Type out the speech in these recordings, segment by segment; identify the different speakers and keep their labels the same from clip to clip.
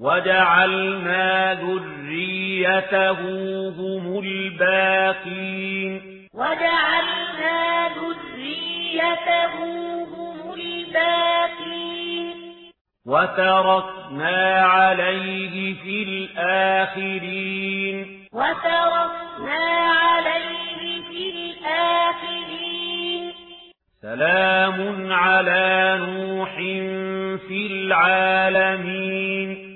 Speaker 1: وجعلنا ذريته هم الباقين.
Speaker 2: وجعلنا ذريته هم الباقين.
Speaker 1: وتركنا عليه في الآخرين.
Speaker 2: وتركنا عليه في الآخرين.
Speaker 1: سلام على نوح في العالمين.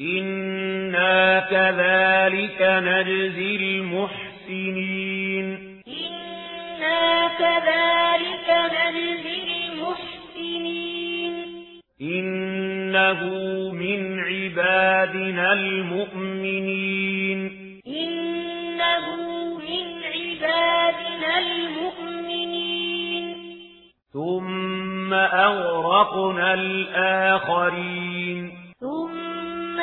Speaker 1: إنا كذلك نجزي المحسنين
Speaker 2: إنا كذلك نجزي المحسنين
Speaker 1: إنه من عبادنا المؤمنين
Speaker 2: إنه من عبادنا المؤمنين
Speaker 1: ثم أغرقنا الآخرين
Speaker 2: ثم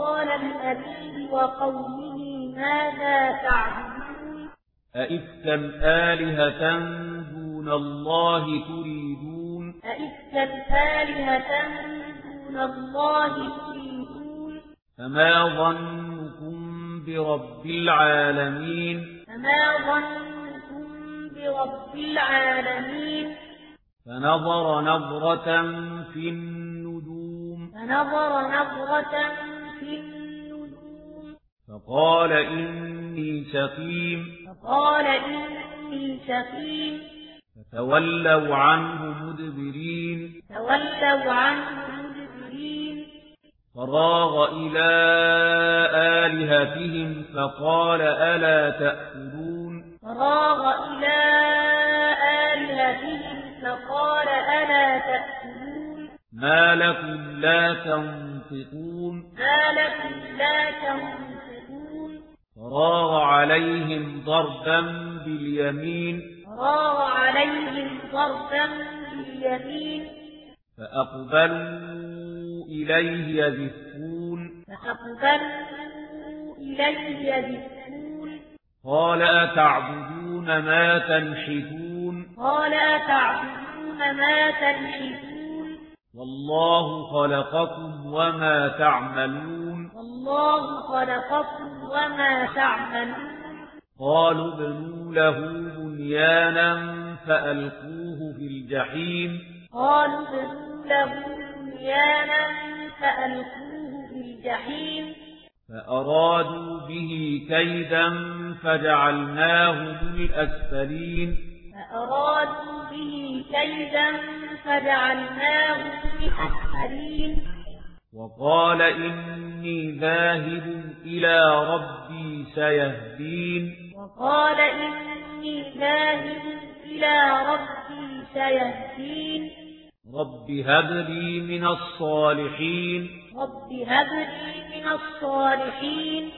Speaker 2: قال الأبيب وقومه ماذا تعبدون؟
Speaker 1: أئفتا آلهة دون الله تريدون؟
Speaker 2: أئفتا آلهة دون الله تريدون؟
Speaker 1: فما ظنكم برب العالمين؟
Speaker 2: فما ظنكم برب العالمين؟
Speaker 1: فنظر نظرة في النجوم.
Speaker 2: فنظر نظرة
Speaker 1: فقال إني سقيم.
Speaker 2: فقال إني سقيم.
Speaker 1: فتولوا عنه مدبرين.
Speaker 2: تولوا عنه مدبرين.
Speaker 1: فراغ إلى آلهتهم فقال ألا تأكلون.
Speaker 2: فراغ إلى آلهتهم فقال ألا تأكلون.
Speaker 1: ما لكم لا تنطقون.
Speaker 2: ما
Speaker 1: فراغ عليهم ضربا باليمين.
Speaker 2: فراغ عليهم ضربا باليمين.
Speaker 1: فأقبلوا إليه يذفون.
Speaker 2: فأقبلوا إليه يزفون
Speaker 1: قال أتعبدون ما تنحتون؟
Speaker 2: قال أتعبدون ما تنحتون؟
Speaker 1: والله خلقكم وما تعملون.
Speaker 2: والله خلقكم وما تعملون.
Speaker 1: قالوا بنوا له بنيانا فألقوه في الجحيم.
Speaker 2: قالوا بنوا له بنيانا فألقوه في الجحيم.
Speaker 1: فأرادوا به كيدا فجعلناهم الأسفلين
Speaker 2: فأرادوا به كيدا فجعلناه
Speaker 1: وقال إني ذاهب إلى ربي سيهدين.
Speaker 2: وقال إني ذاهب إلى ربي سيهدين.
Speaker 1: رب هب لي من الصالحين.
Speaker 2: رب هب لي من الصالحين.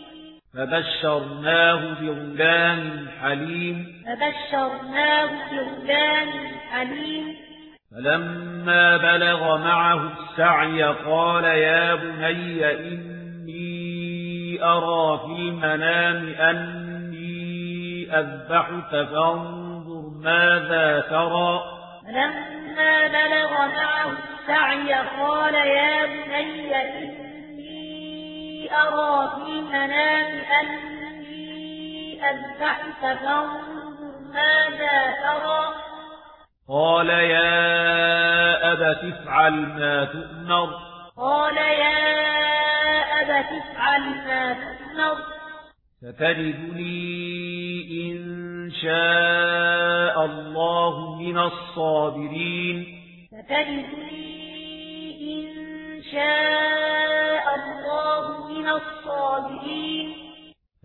Speaker 1: فبشرناه بغلام حليم.
Speaker 2: فبشرناه بغلام حليم.
Speaker 1: فلما بلغ معه السعي قال يا بني إني أرى في المنام أني أذبحك فانظر ماذا ترى.
Speaker 2: فلما بلغ معه السعي قال يا بني إني أرى في المنام أني أذبحك فانظر ماذا ترى.
Speaker 1: قال يا تفعل ما تؤمر.
Speaker 2: قال يا أبا تفعل ما تؤمر.
Speaker 1: ستجدني إن شاء الله من الصابرين.
Speaker 2: ستجدني إن شاء الله من الصابرين.